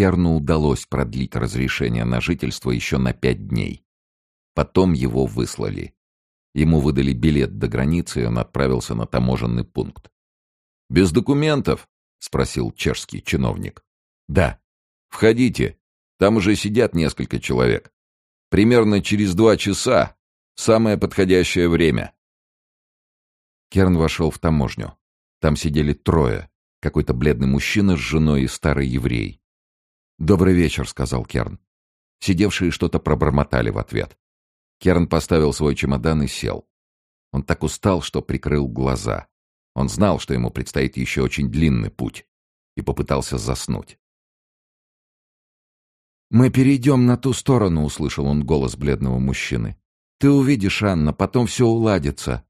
Керну удалось продлить разрешение на жительство еще на пять дней. Потом его выслали. Ему выдали билет до границы, и он отправился на таможенный пункт. «Без документов?» — спросил чешский чиновник. «Да». «Входите. Там уже сидят несколько человек. Примерно через два часа. Самое подходящее время». Керн вошел в таможню. Там сидели трое. Какой-то бледный мужчина с женой и старый еврей. «Добрый вечер», — сказал Керн. Сидевшие что-то пробормотали в ответ. Керн поставил свой чемодан и сел. Он так устал, что прикрыл глаза. Он знал, что ему предстоит еще очень длинный путь, и попытался заснуть. «Мы перейдем на ту сторону», — услышал он голос бледного мужчины. «Ты увидишь, Анна, потом все уладится».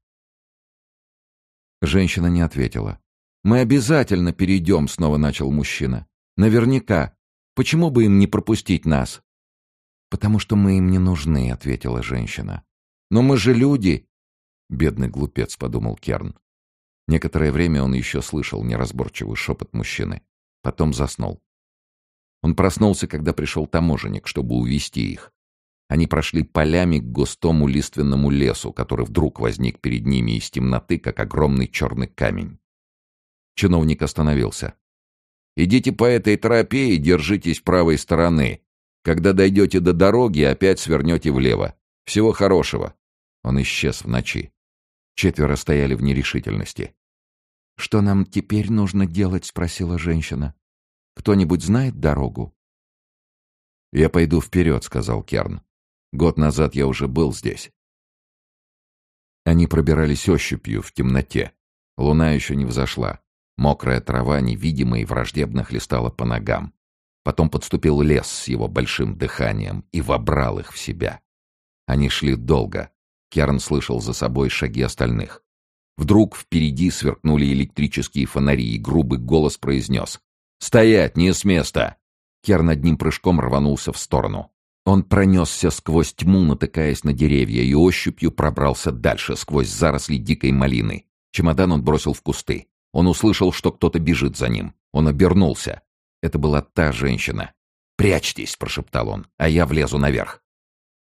Женщина не ответила. «Мы обязательно перейдем», — снова начал мужчина. «Наверняка. Почему бы им не пропустить нас?» «Потому что мы им не нужны», — ответила женщина. «Но мы же люди!» «Бедный глупец», — подумал Керн. Некоторое время он еще слышал неразборчивый шепот мужчины. Потом заснул. Он проснулся, когда пришел таможенник, чтобы увести их. Они прошли полями к густому лиственному лесу, который вдруг возник перед ними из темноты, как огромный черный камень. Чиновник остановился. «Идите по этой тропе и держитесь правой стороны. Когда дойдете до дороги, опять свернете влево. Всего хорошего». Он исчез в ночи. Четверо стояли в нерешительности. «Что нам теперь нужно делать?» — спросила женщина. «Кто-нибудь знает дорогу?» «Я пойду вперед», — сказал Керн. «Год назад я уже был здесь». Они пробирались ощупью в темноте. Луна еще не взошла. Мокрая трава невидимо и враждебно хлестала по ногам. Потом подступил лес с его большим дыханием и вобрал их в себя. Они шли долго. Керн слышал за собой шаги остальных. Вдруг впереди сверкнули электрические фонари, и грубый голос произнес «Стоять, не с места!» Керн одним прыжком рванулся в сторону. Он пронесся сквозь тьму, натыкаясь на деревья, и ощупью пробрался дальше, сквозь заросли дикой малины. Чемодан он бросил в кусты. Он услышал, что кто-то бежит за ним. Он обернулся. Это была та женщина. «Прячьтесь!» — прошептал он, — «а я влезу наверх».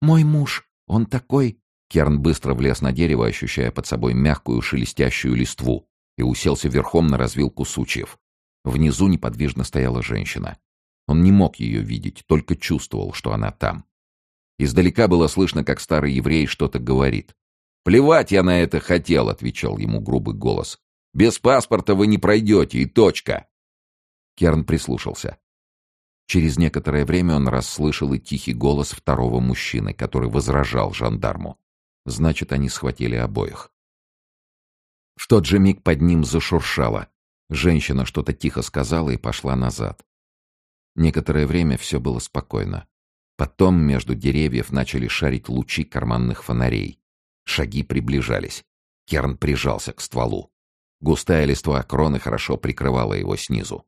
«Мой муж, он такой...» Керн быстро влез на дерево, ощущая под собой мягкую шелестящую листву, и уселся верхом на развилку сучьев. Внизу неподвижно стояла женщина. Он не мог ее видеть, только чувствовал, что она там. Издалека было слышно, как старый еврей что-то говорит. «Плевать я на это хотел», — отвечал ему грубый голос. «Без паспорта вы не пройдете, и точка». Керн прислушался. Через некоторое время он расслышал и тихий голос второго мужчины, который возражал жандарму. Значит, они схватили обоих. В тот же миг под ним зашуршало. Женщина что-то тихо сказала и пошла назад. Некоторое время все было спокойно. Потом между деревьев начали шарить лучи карманных фонарей. Шаги приближались. Керн прижался к стволу. Густая листва кроны хорошо прикрывала его снизу.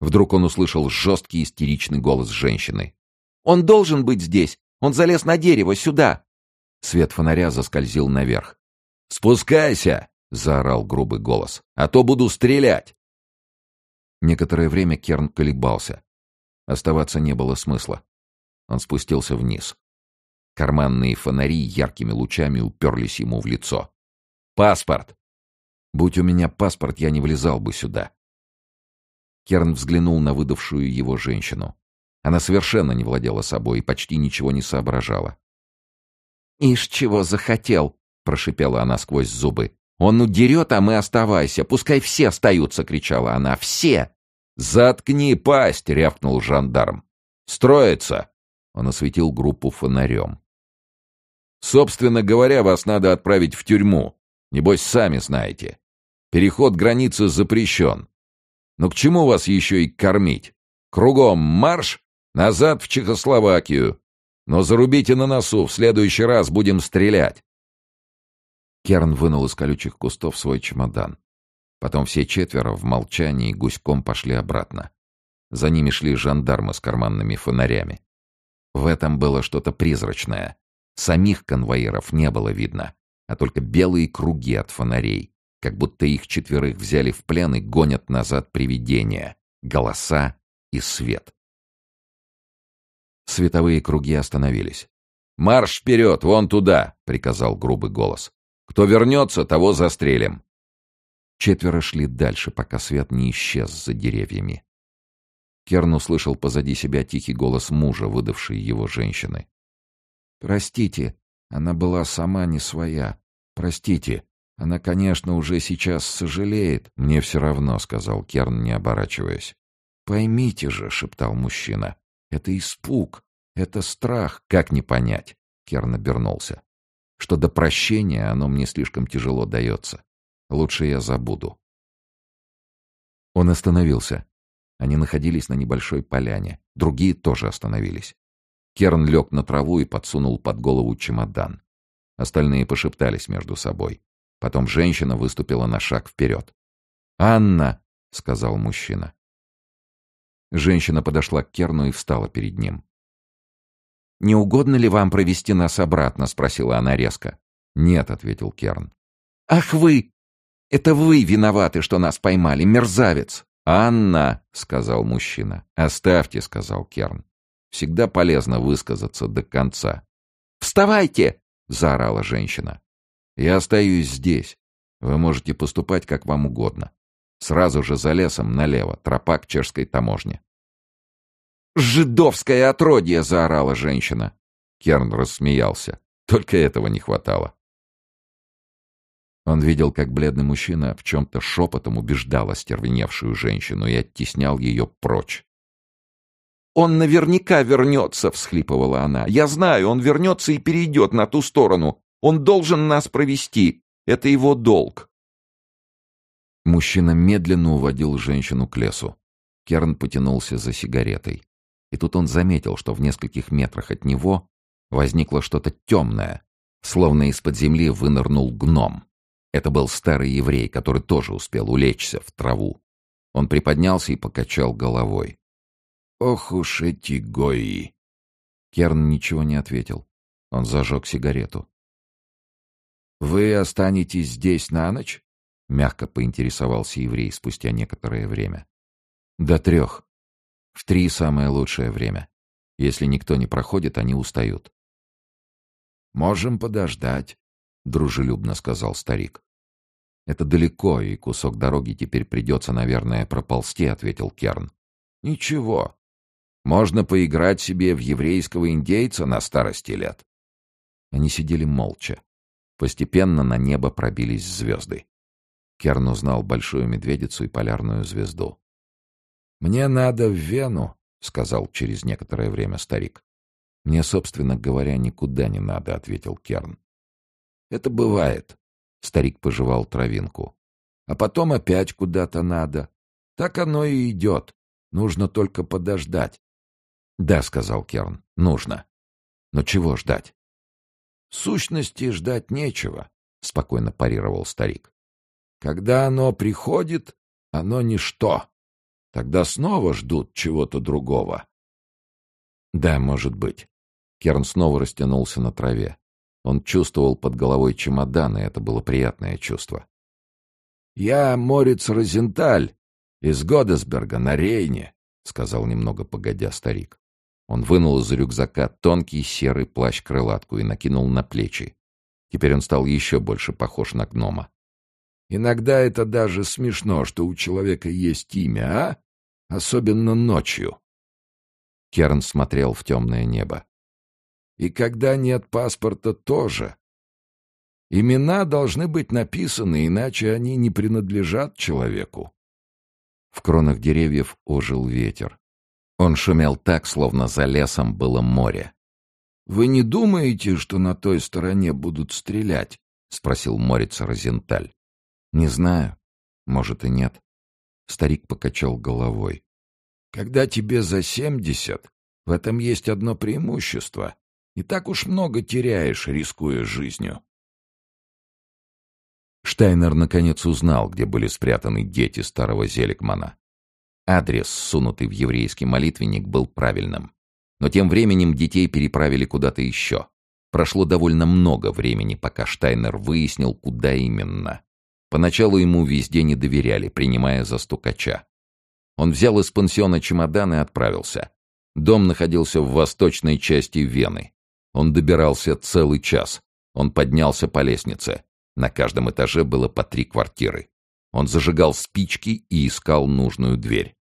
Вдруг он услышал жесткий истеричный голос женщины. «Он должен быть здесь! Он залез на дерево, сюда!» Свет фонаря заскользил наверх. «Спускайся!» — заорал грубый голос. «А то буду стрелять!» Некоторое время Керн колебался. Оставаться не было смысла. Он спустился вниз. Карманные фонари яркими лучами уперлись ему в лицо. «Паспорт!» «Будь у меня паспорт, я не влезал бы сюда. Керн взглянул на выдавшую его женщину. Она совершенно не владела собой и почти ничего не соображала. «Ишь, чего захотел!» — прошипела она сквозь зубы. «Он удерет, а мы оставайся! Пускай все остаются!» — кричала она. «Все!» «Заткни пасть!» — рявкнул жандарм. «Строится!» — он осветил группу фонарем. «Собственно говоря, вас надо отправить в тюрьму. Небось, сами знаете. Переход границы запрещен. Но к чему вас еще и кормить? Кругом марш, назад в Чехословакию. Но зарубите на носу, в следующий раз будем стрелять. Керн вынул из колючих кустов свой чемодан. Потом все четверо в молчании гуськом пошли обратно. За ними шли жандармы с карманными фонарями. В этом было что-то призрачное. Самих конвоиров не было видно, а только белые круги от фонарей как будто их четверых взяли в плен и гонят назад привидения, голоса и свет. Световые круги остановились. «Марш вперед, вон туда!» — приказал грубый голос. «Кто вернется, того застрелим!» Четверо шли дальше, пока свет не исчез за деревьями. Керн услышал позади себя тихий голос мужа, выдавший его женщины. «Простите, она была сама не своя. Простите, она, конечно, уже сейчас сожалеет». «Мне все равно», — сказал Керн, не оборачиваясь. «Поймите же», — шептал мужчина, — «это испуг, это страх. Как не понять?» Керн обернулся. «Что до прощения оно мне слишком тяжело дается. Лучше я забуду». Он остановился. Они находились на небольшой поляне. Другие тоже остановились. Керн лег на траву и подсунул под голову чемодан. Остальные пошептались между собой. Потом женщина выступила на шаг вперед. «Анна!» — сказал мужчина. Женщина подошла к Керну и встала перед ним. «Не угодно ли вам провести нас обратно?» — спросила она резко. «Нет», — ответил Керн. «Ах вы! Это вы виноваты, что нас поймали, мерзавец!» «Анна!» — сказал мужчина. «Оставьте», — сказал Керн. «Всегда полезно высказаться до конца». «Вставайте!» — заорала женщина. «Я остаюсь здесь. Вы можете поступать как вам угодно. Сразу же за лесом налево, тропа к чешской таможне». «Жидовское отродье!» — заорала женщина. Керн рассмеялся. Только этого не хватало. Он видел, как бледный мужчина в чем-то шепотом убеждал остервеневшую женщину и оттеснял ее прочь. «Он наверняка вернется!» — всхлипывала она. «Я знаю, он вернется и перейдет на ту сторону. Он должен нас провести. Это его долг». Мужчина медленно уводил женщину к лесу. Керн потянулся за сигаретой. И тут он заметил, что в нескольких метрах от него возникло что-то темное, словно из-под земли вынырнул гном. Это был старый еврей, который тоже успел улечься в траву. Он приподнялся и покачал головой. «Ох уж эти гои!» Керн ничего не ответил. Он зажег сигарету. «Вы останетесь здесь на ночь?» — мягко поинтересовался еврей спустя некоторое время. «До трех. В три самое лучшее время. Если никто не проходит, они устают». «Можем подождать», — дружелюбно сказал старик. «Это далеко, и кусок дороги теперь придется, наверное, проползти», — ответил Керн. «Ничего. Можно поиграть себе в еврейского индейца на старости лет». Они сидели молча. Постепенно на небо пробились звезды. Керн узнал большую медведицу и полярную звезду. «Мне надо в Вену», — сказал через некоторое время старик. «Мне, собственно говоря, никуда не надо», — ответил Керн. Это бывает. Старик пожевал травинку. А потом опять куда-то надо. Так оно и идет. Нужно только подождать. Да, сказал Керн, нужно. Но чего ждать? Сущности, ждать нечего, спокойно парировал старик. Когда оно приходит, оно ничто. Тогда снова ждут чего-то другого. Да, может быть. Керн снова растянулся на траве. Он чувствовал под головой чемодан, и это было приятное чувство. «Я Морец Розенталь из Годесберга на Рейне», — сказал немного погодя старик. Он вынул из рюкзака тонкий серый плащ-крылатку и накинул на плечи. Теперь он стал еще больше похож на гнома. «Иногда это даже смешно, что у человека есть имя, а? Особенно ночью». Керн смотрел в темное небо. И когда нет паспорта, тоже. Имена должны быть написаны, иначе они не принадлежат человеку. В кронах деревьев ожил ветер. Он шумел так, словно за лесом было море. «Вы не думаете, что на той стороне будут стрелять?» — спросил Морец Розенталь. «Не знаю. Может и нет». Старик покачал головой. «Когда тебе за семьдесят, в этом есть одно преимущество. Не так уж много теряешь, рискуя жизнью. Штайнер наконец узнал, где были спрятаны дети старого Зеликмана. Адрес, сунутый в еврейский молитвенник, был правильным. Но тем временем детей переправили куда-то еще. Прошло довольно много времени, пока Штайнер выяснил, куда именно. Поначалу ему везде не доверяли, принимая за стукача. Он взял из пансиона чемодан и отправился. Дом находился в восточной части Вены. Он добирался целый час. Он поднялся по лестнице. На каждом этаже было по три квартиры. Он зажигал спички и искал нужную дверь.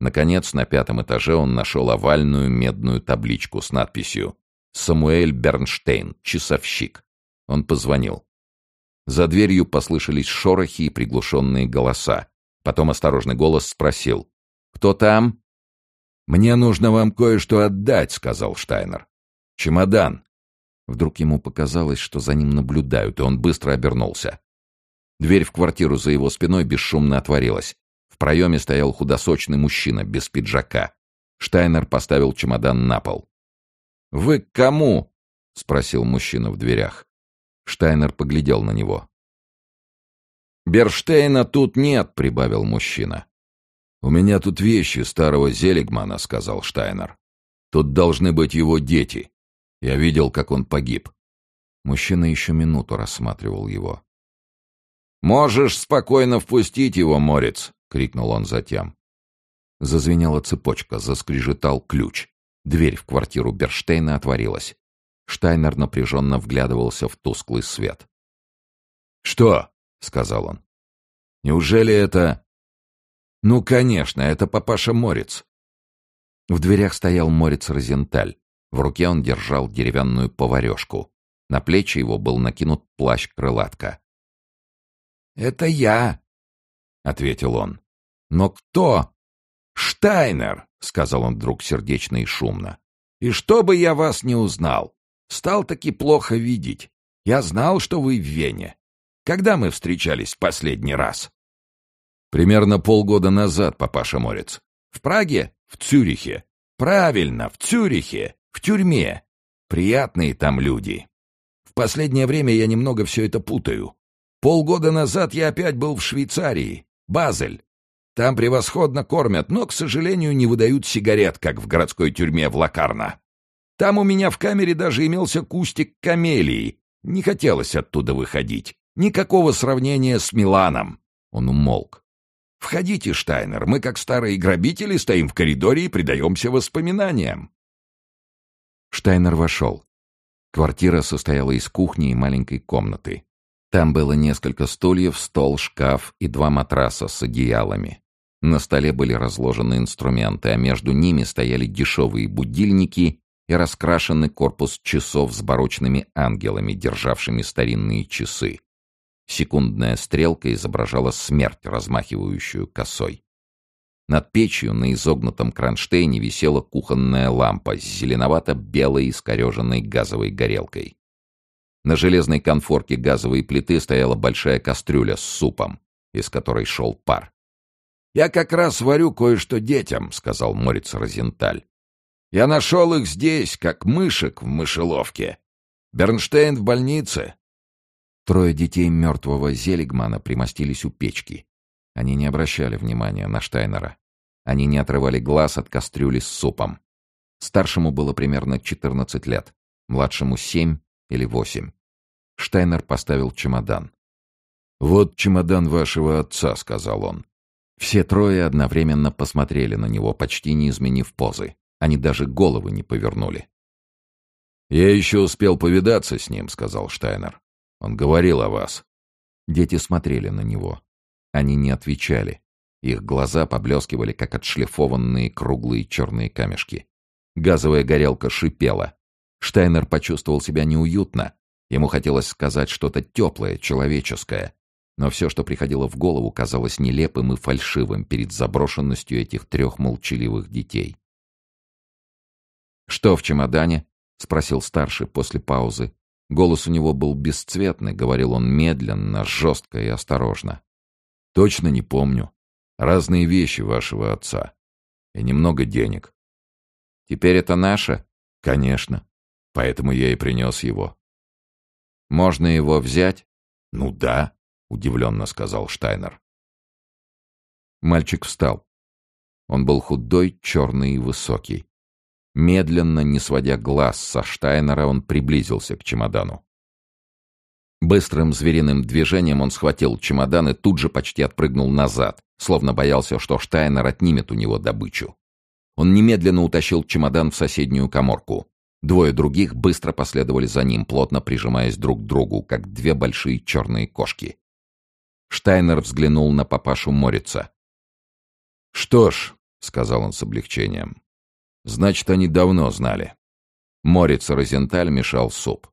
Наконец, на пятом этаже он нашел овальную медную табличку с надписью «Самуэль Бернштейн, часовщик». Он позвонил. За дверью послышались шорохи и приглушенные голоса. Потом осторожный голос спросил «Кто там?» «Мне нужно вам кое-что отдать», — сказал Штайнер. «Чемодан». Вдруг ему показалось, что за ним наблюдают, и он быстро обернулся. Дверь в квартиру за его спиной бесшумно отворилась. В проеме стоял худосочный мужчина, без пиджака. Штайнер поставил чемодан на пол. «Вы к кому?» — спросил мужчина в дверях. Штайнер поглядел на него. «Берштейна тут нет», — прибавил мужчина. «У меня тут вещи старого Зелигмана», — сказал Штайнер. «Тут должны быть его дети. Я видел, как он погиб». Мужчина еще минуту рассматривал его. «Можешь спокойно впустить его, Морец!» — крикнул он затем. Зазвенела цепочка, заскрежетал ключ. Дверь в квартиру Берштейна отворилась. Штайнер напряженно вглядывался в тусклый свет. «Что?» — сказал он. «Неужели это...» «Ну, конечно, это папаша Морец». В дверях стоял Морец Розенталь. В руке он держал деревянную поварешку. На плечи его был накинут плащ-крылатка. «Это я», — ответил он. «Но кто?» «Штайнер», — сказал он вдруг сердечно и шумно. «И чтобы я вас не узнал, стал таки плохо видеть. Я знал, что вы в Вене. Когда мы встречались в последний раз?» «Примерно полгода назад, папаша Морец. В Праге? В Цюрихе. Правильно, в Цюрихе. В тюрьме. Приятные там люди. В последнее время я немного все это путаю. Полгода назад я опять был в Швейцарии, Базель. Там превосходно кормят, но, к сожалению, не выдают сигарет, как в городской тюрьме в Лакарно. Там у меня в камере даже имелся кустик камелии. Не хотелось оттуда выходить. Никакого сравнения с Миланом. Он умолк. «Входите, Штайнер, мы, как старые грабители, стоим в коридоре и предаемся воспоминаниям». Штайнер вошел. Квартира состояла из кухни и маленькой комнаты. Там было несколько стульев, стол, шкаф и два матраса с одеялами. На столе были разложены инструменты, а между ними стояли дешевые будильники и раскрашенный корпус часов с барочными ангелами, державшими старинные часы. Секундная стрелка изображала смерть, размахивающую косой. Над печью на изогнутом кронштейне висела кухонная лампа с зеленовато-белой искореженной газовой горелкой. На железной конфорке газовой плиты стояла большая кастрюля с супом, из которой шел пар. «Я как раз варю кое-что детям», — сказал Морец Розенталь. «Я нашел их здесь, как мышек в мышеловке. Бернштейн в больнице». Трое детей мертвого Зелигмана примостились у печки. Они не обращали внимания на Штайнера. Они не отрывали глаз от кастрюли с супом. Старшему было примерно 14 лет, младшему 7 или 8. Штайнер поставил чемодан. «Вот чемодан вашего отца», — сказал он. Все трое одновременно посмотрели на него, почти не изменив позы. Они даже головы не повернули. «Я еще успел повидаться с ним», — сказал Штайнер. «Он говорил о вас». Дети смотрели на него. Они не отвечали. Их глаза поблескивали, как отшлифованные круглые черные камешки. Газовая горелка шипела. Штайнер почувствовал себя неуютно. Ему хотелось сказать что-то теплое, человеческое. Но все, что приходило в голову, казалось нелепым и фальшивым перед заброшенностью этих трех молчаливых детей. «Что в чемодане?» — спросил старший после паузы. Голос у него был бесцветный, говорил он медленно, жестко и осторожно. Точно не помню. Разные вещи вашего отца. И немного денег. Теперь это наше? Конечно. Поэтому я и принес его. Можно его взять? Ну да, удивленно сказал Штайнер. Мальчик встал. Он был худой, черный и высокий. Медленно, не сводя глаз со Штайнера, он приблизился к чемодану. Быстрым звериным движением он схватил чемодан и тут же почти отпрыгнул назад, словно боялся, что Штайнер отнимет у него добычу. Он немедленно утащил чемодан в соседнюю коморку. Двое других быстро последовали за ним, плотно прижимаясь друг к другу, как две большие черные кошки. Штайнер взглянул на папашу Морица. «Что ж», — сказал он с облегчением, — «значит, они давно знали». Мориц Розенталь мешал суп.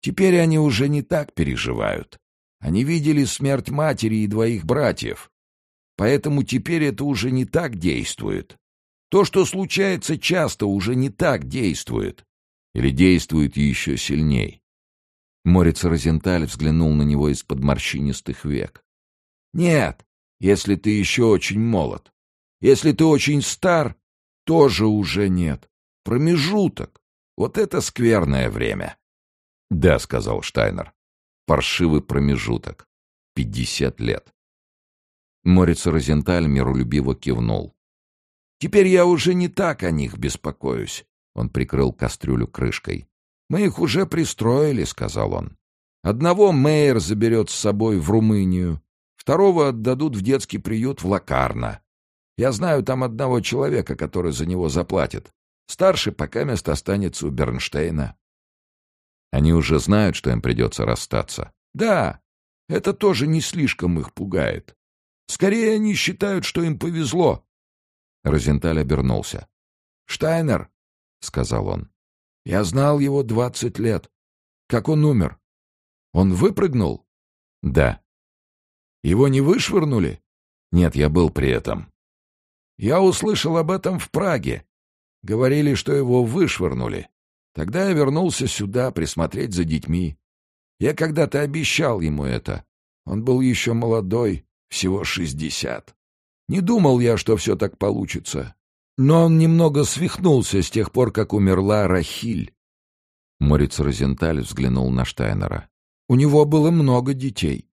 «Теперь они уже не так переживают. Они видели смерть матери и двоих братьев. Поэтому теперь это уже не так действует. То, что случается часто, уже не так действует. Или действует еще сильней. Морец Розенталь взглянул на него из-под морщинистых век. «Нет, если ты еще очень молод. Если ты очень стар, тоже уже нет. Промежуток. Вот это скверное время». «Да», — сказал Штайнер. «Паршивый промежуток. Пятьдесят лет». Морец Розенталь миролюбиво кивнул. Теперь я уже не так о них беспокоюсь. Он прикрыл кастрюлю крышкой. Мы их уже пристроили, сказал он. Одного Мейер заберет с собой в Румынию, второго отдадут в детский приют в Лакарно. Я знаю там одного человека, который за него заплатит. Старший пока место останется у Бернштейна. Они уже знают, что им придется расстаться. Да, это тоже не слишком их пугает. Скорее они считают, что им повезло. Розенталь обернулся. «Штайнер», — сказал он, — «я знал его двадцать лет. Как он умер? Он выпрыгнул?» «Да». «Его не вышвырнули?» «Нет, я был при этом». «Я услышал об этом в Праге. Говорили, что его вышвырнули. Тогда я вернулся сюда присмотреть за детьми. Я когда-то обещал ему это. Он был еще молодой, всего шестьдесят. Не думал я, что все так получится. Но он немного свихнулся с тех пор, как умерла Рахиль. Морец Розенталь взглянул на Штайнера. У него было много детей.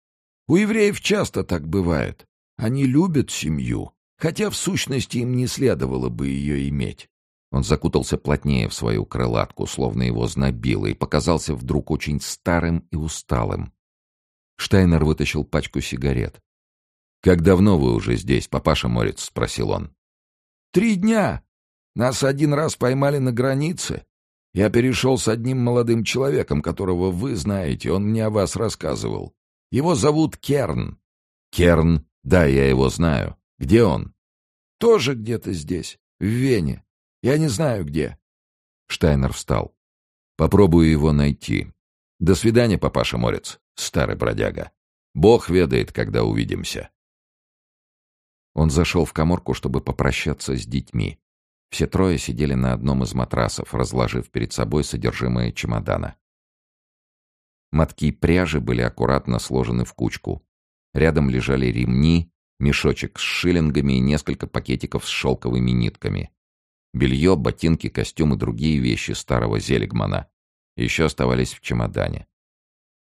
У евреев часто так бывает. Они любят семью, хотя в сущности им не следовало бы ее иметь. Он закутался плотнее в свою крылатку, словно его знобило, и показался вдруг очень старым и усталым. Штайнер вытащил пачку сигарет. «Как давно вы уже здесь, папаша Морец?» — спросил он. «Три дня. Нас один раз поймали на границе. Я перешел с одним молодым человеком, которого вы знаете, он мне о вас рассказывал. Его зовут Керн». «Керн? Да, я его знаю. Где он?» «Тоже где-то здесь, в Вене. Я не знаю, где». Штайнер встал. «Попробую его найти. До свидания, папаша Морец, старый бродяга. Бог ведает, когда увидимся». Он зашел в коморку, чтобы попрощаться с детьми. Все трое сидели на одном из матрасов, разложив перед собой содержимое чемодана. Мотки пряжи были аккуратно сложены в кучку. Рядом лежали ремни, мешочек с шиллингами и несколько пакетиков с шелковыми нитками. Белье, ботинки, костюмы и другие вещи старого Зелигмана еще оставались в чемодане.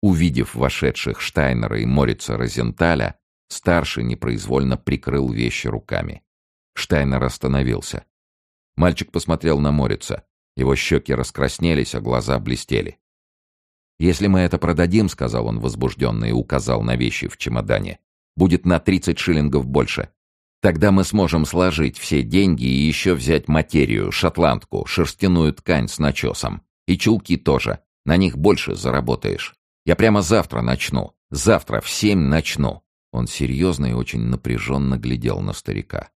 Увидев вошедших Штайнера и Морица Розенталя, Старший непроизвольно прикрыл вещи руками. Штайнер остановился. Мальчик посмотрел на Морица. Его щеки раскраснелись, а глаза блестели. «Если мы это продадим, — сказал он возбужденно и указал на вещи в чемодане, — будет на тридцать шиллингов больше. Тогда мы сможем сложить все деньги и еще взять материю, шотландку, шерстяную ткань с начесом. И чулки тоже. На них больше заработаешь. Я прямо завтра начну. Завтра в семь начну. Он серьезно и очень напряженно глядел на старика.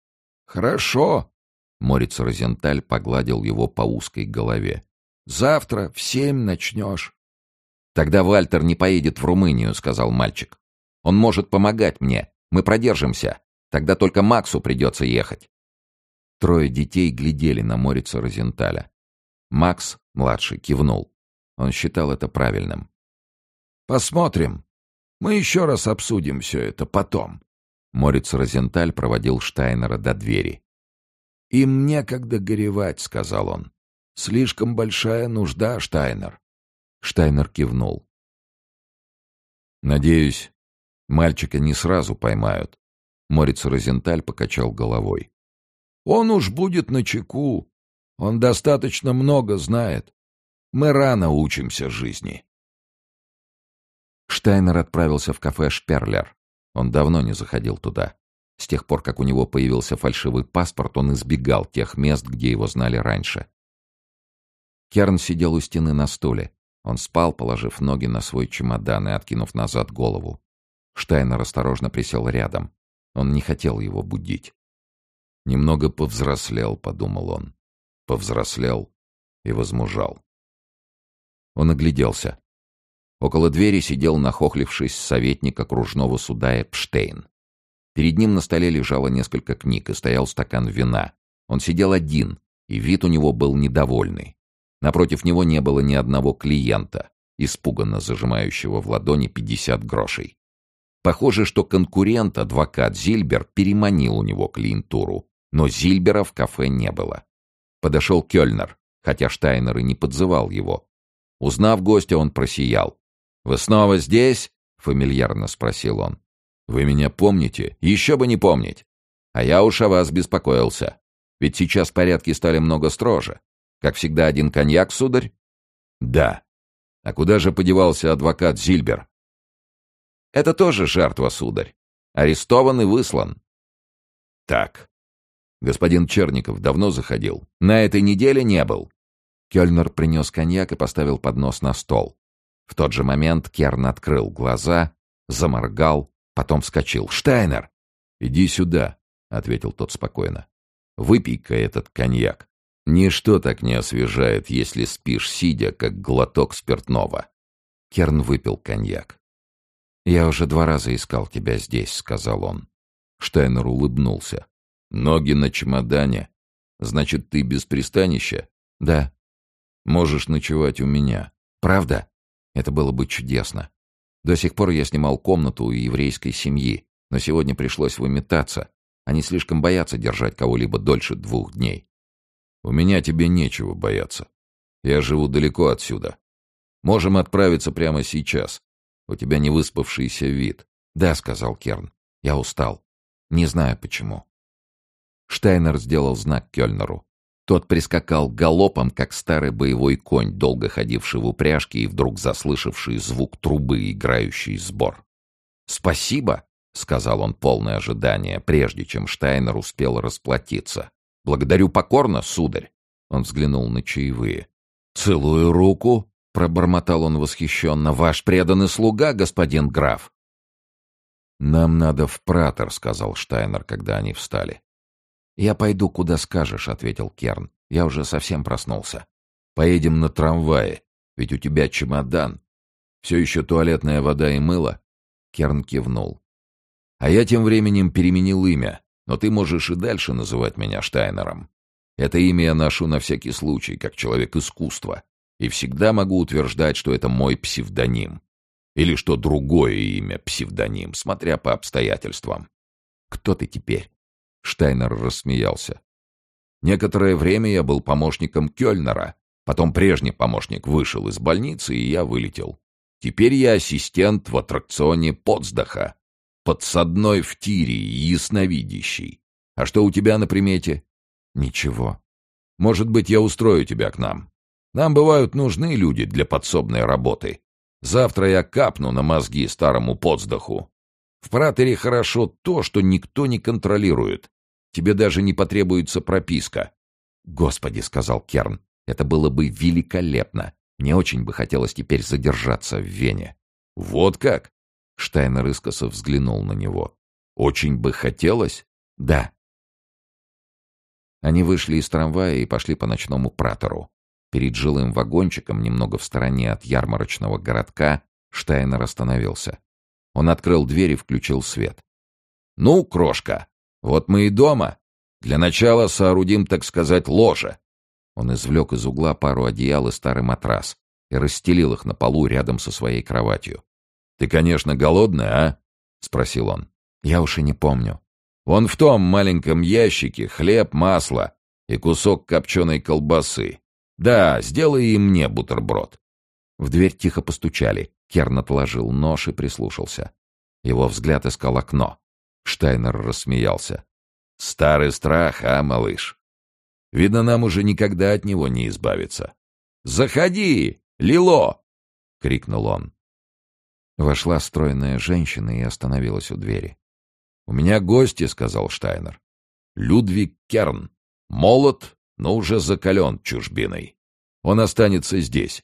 «Хорошо!» — Морец Розенталь погладил его по узкой голове. «Завтра в семь начнешь». «Тогда Вальтер не поедет в Румынию», — сказал мальчик. «Он может помогать мне. Мы продержимся. Тогда только Максу придется ехать». Трое детей глядели на Морица Розенталя. Макс, младший, кивнул. Он считал это правильным. «Посмотрим», мы еще раз обсудим все это потом. Морец Розенталь проводил Штайнера до двери. «Им некогда горевать», — сказал он. «Слишком большая нужда, Штайнер». Штайнер кивнул. «Надеюсь, мальчика не сразу поймают». Морец Розенталь покачал головой. «Он уж будет на чеку. Он достаточно много знает. Мы рано учимся жизни». Штайнер отправился в кафе «Шперлер». Он давно не заходил туда. С тех пор, как у него появился фальшивый паспорт, он избегал тех мест, где его знали раньше. Керн сидел у стены на стуле. Он спал, положив ноги на свой чемодан и откинув назад голову. Штайнер осторожно присел рядом. Он не хотел его будить. «Немного повзрослел», — подумал он. Повзрослел и возмужал. Он огляделся. Около двери сидел, нахохлившись, советник окружного суда Эпштейн. Перед ним на столе лежало несколько книг и стоял стакан вина. Он сидел один, и вид у него был недовольный. Напротив него не было ни одного клиента, испуганно зажимающего в ладони 50 грошей. Похоже, что конкурент, адвокат Зильбер, переманил у него клиентуру, но Зильбера в кафе не было. Подошел Кёльнер, хотя Штайнер и не подзывал его. Узнав гостя, он просиял. «Вы снова здесь?» — фамильярно спросил он. «Вы меня помните? Еще бы не помнить. А я уж о вас беспокоился. Ведь сейчас порядки стали много строже. Как всегда, один коньяк, сударь?» «Да. А куда же подевался адвокат Зильбер?» «Это тоже жертва, сударь. Арестован и выслан». «Так. Господин Черников давно заходил. На этой неделе не был». Кёльнер принес коньяк и поставил поднос на стол. В тот же момент Керн открыл глаза, заморгал, потом вскочил. «Штайнер!» «Иди сюда», — ответил тот спокойно. «Выпей-ка этот коньяк. Ничто так не освежает, если спишь сидя, как глоток спиртного». Керн выпил коньяк. «Я уже два раза искал тебя здесь», — сказал он. Штайнер улыбнулся. «Ноги на чемодане. Значит, ты без пристанища?» «Да». «Можешь ночевать у меня». «Правда?» Это было бы чудесно. До сих пор я снимал комнату у еврейской семьи, но сегодня пришлось выметаться. Они слишком боятся держать кого-либо дольше двух дней. У меня тебе нечего бояться. Я живу далеко отсюда. Можем отправиться прямо сейчас. У тебя не выспавшийся вид. Да, сказал Керн. Я устал. Не знаю почему. Штайнер сделал знак Кёльнеру. Тот прискакал галопом, как старый боевой конь, долго ходивший в упряжке и вдруг заслышавший звук трубы, играющий сбор. «Спасибо», — сказал он полное ожидание, прежде чем Штайнер успел расплатиться. «Благодарю покорно, сударь!» Он взглянул на чаевые. «Целую руку!» — пробормотал он восхищенно. «Ваш преданный слуга, господин граф!» «Нам надо в Пратер», — сказал Штайнер, когда они встали. «Я пойду, куда скажешь», — ответил Керн. «Я уже совсем проснулся». «Поедем на трамвае, ведь у тебя чемодан. Все еще туалетная вода и мыло?» Керн кивнул. «А я тем временем переменил имя. Но ты можешь и дальше называть меня Штайнером. Это имя я ношу на всякий случай, как человек искусства, и всегда могу утверждать, что это мой псевдоним. Или что другое имя псевдоним, смотря по обстоятельствам. Кто ты теперь? Штайнер рассмеялся. Некоторое время я был помощником Кёльнера, потом прежний помощник вышел из больницы, и я вылетел. Теперь я ассистент в аттракционе Потсдаха, подсадной в тире и ясновидящий. А что у тебя на примете? Ничего. Может быть, я устрою тебя к нам. Нам бывают нужны люди для подсобной работы. Завтра я капну на мозги старому подсдаху. В пратере хорошо то, что никто не контролирует. Тебе даже не потребуется прописка. Господи, сказал Керн, это было бы великолепно. Мне очень бы хотелось теперь задержаться в Вене. Вот как? Штайнер искоса взглянул на него. «Очень бы хотелось?» «Да». Они вышли из трамвая и пошли по ночному пратору. Перед жилым вагончиком, немного в стороне от ярмарочного городка, Штайнер остановился. Он открыл дверь и включил свет. «Ну, крошка, вот мы и дома. Для начала соорудим, так сказать, ложе». Он извлек из угла пару одеял и старый матрас и расстелил их на полу рядом со своей кроватью. «Ты, конечно, голодная, а?» — спросил он. «Я уж и не помню». «Вон в том маленьком ящике хлеб, масло и кусок копченой колбасы. Да, сделай и мне бутерброд». В дверь тихо постучали. Керн отложил нож и прислушался. Его взгляд искал окно. Штайнер рассмеялся. «Старый страх, а, малыш? Видно, нам уже никогда от него не избавиться». «Заходи, Лило!» — крикнул он. Вошла стройная женщина и остановилась у двери. «У меня гости», — сказал Штайнер. «Людвиг Керн. Молод, но уже закален чужбиной. Он останется здесь.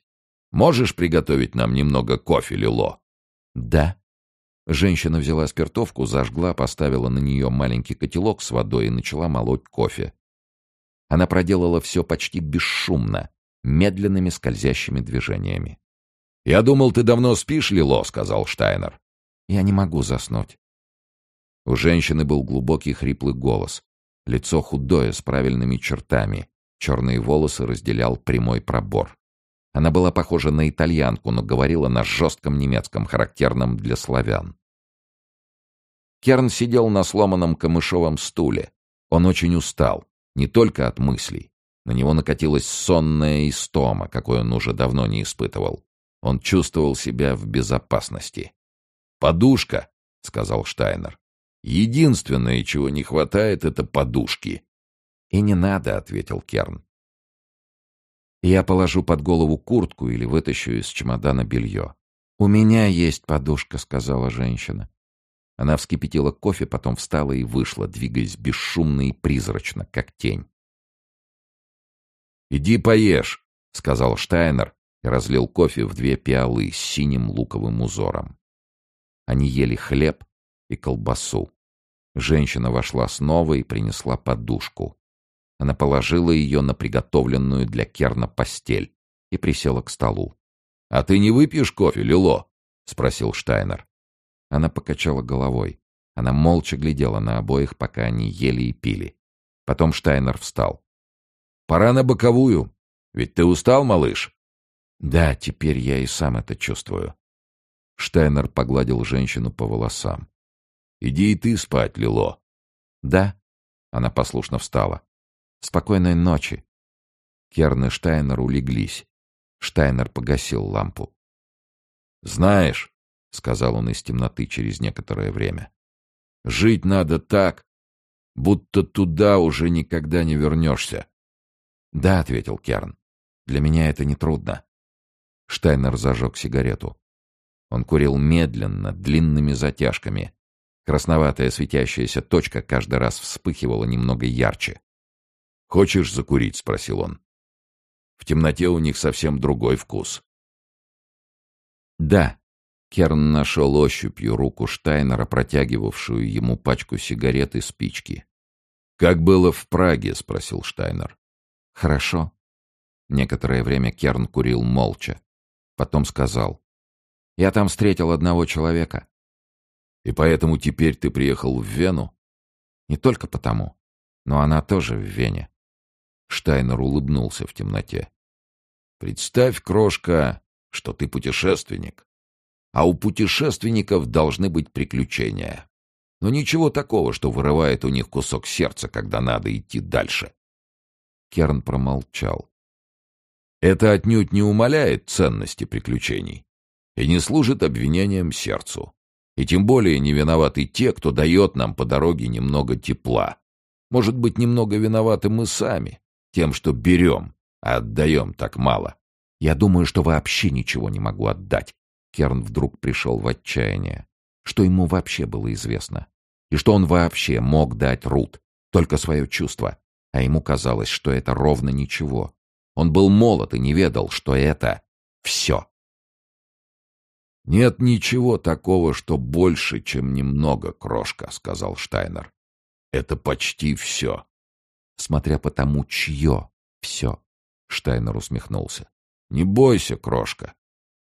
Можешь приготовить нам немного кофе, Лило?» «Да». Женщина взяла спиртовку, зажгла, поставила на нее маленький котелок с водой и начала молоть кофе. Она проделала все почти бесшумно, медленными скользящими движениями. «Я думал, ты давно спишь, Лило», — сказал Штайнер. «Я не могу заснуть». У женщины был глубокий хриплый голос. Лицо худое, с правильными чертами. Черные волосы разделял прямой пробор. Она была похожа на итальянку, но говорила на жестком немецком, характерном для славян. Керн сидел на сломанном камышовом стуле. Он очень устал, не только от мыслей. На него накатилась сонная истома, какой он уже давно не испытывал. Он чувствовал себя в безопасности. «Подушка», — сказал Штайнер. «Единственное, чего не хватает, — это подушки». «И не надо», — ответил Керн. Я положу под голову куртку или вытащу из чемодана белье. «У меня есть подушка», — сказала женщина. Она вскипятила кофе, потом встала и вышла, двигаясь бесшумно и призрачно, как тень. «Иди поешь», — сказал Штайнер и разлил кофе в две пиалы с синим луковым узором. Они ели хлеб и колбасу. Женщина вошла снова и принесла подушку. Она положила ее на приготовленную для Керна постель и присела к столу. — А ты не выпьешь кофе, Лило? — спросил Штайнер. Она покачала головой. Она молча глядела на обоих, пока они ели и пили. Потом Штайнер встал. — Пора на боковую. Ведь ты устал, малыш? — Да, теперь я и сам это чувствую. Штайнер погладил женщину по волосам. — Иди и ты спать, Лило. — Да. Она послушно встала. Спокойной ночи. Керн и Штайнер улеглись. Штайнер погасил лампу. «Знаешь», — сказал он из темноты через некоторое время, — «жить надо так, будто туда уже никогда не вернешься». «Да», — ответил Керн, — «для меня это не трудно». Штайнер зажег сигарету. Он курил медленно, длинными затяжками. Красноватая светящаяся точка каждый раз вспыхивала немного ярче. «Хочешь закурить?» — спросил он. «В темноте у них совсем другой вкус». «Да». Керн нашел ощупью руку Штайнера, протягивавшую ему пачку сигарет и спички. «Как было в Праге?» — спросил Штайнер. «Хорошо». Некоторое время Керн курил молча. Потом сказал. «Я там встретил одного человека». «И поэтому теперь ты приехал в Вену?» «Не только потому. Но она тоже в Вене. Штайнер улыбнулся в темноте. «Представь, крошка, что ты путешественник. А у путешественников должны быть приключения. Но ничего такого, что вырывает у них кусок сердца, когда надо идти дальше». Керн промолчал. «Это отнюдь не умаляет ценности приключений и не служит обвинением сердцу. И тем более не виноваты те, кто дает нам по дороге немного тепла. Может быть, немного виноваты мы сами, тем, что берем, а отдаем так мало. Я думаю, что вообще ничего не могу отдать. Керн вдруг пришел в отчаяние. Что ему вообще было известно? И что он вообще мог дать Рут? Только свое чувство. А ему казалось, что это ровно ничего. Он был молод и не ведал, что это все. «Нет ничего такого, что больше, чем немного, крошка», — сказал Штайнер. «Это почти все смотря по тому, чье все. Штайнер усмехнулся. Не бойся, крошка.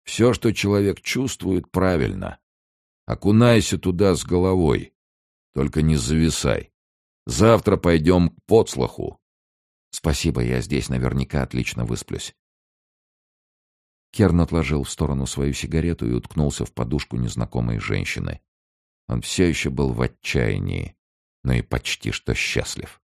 Все, что человек чувствует, правильно. Окунайся туда с головой. Только не зависай. Завтра пойдем к подслуху. Спасибо, я здесь наверняка отлично высплюсь. Керн отложил в сторону свою сигарету и уткнулся в подушку незнакомой женщины. Он все еще был в отчаянии, но и почти что счастлив.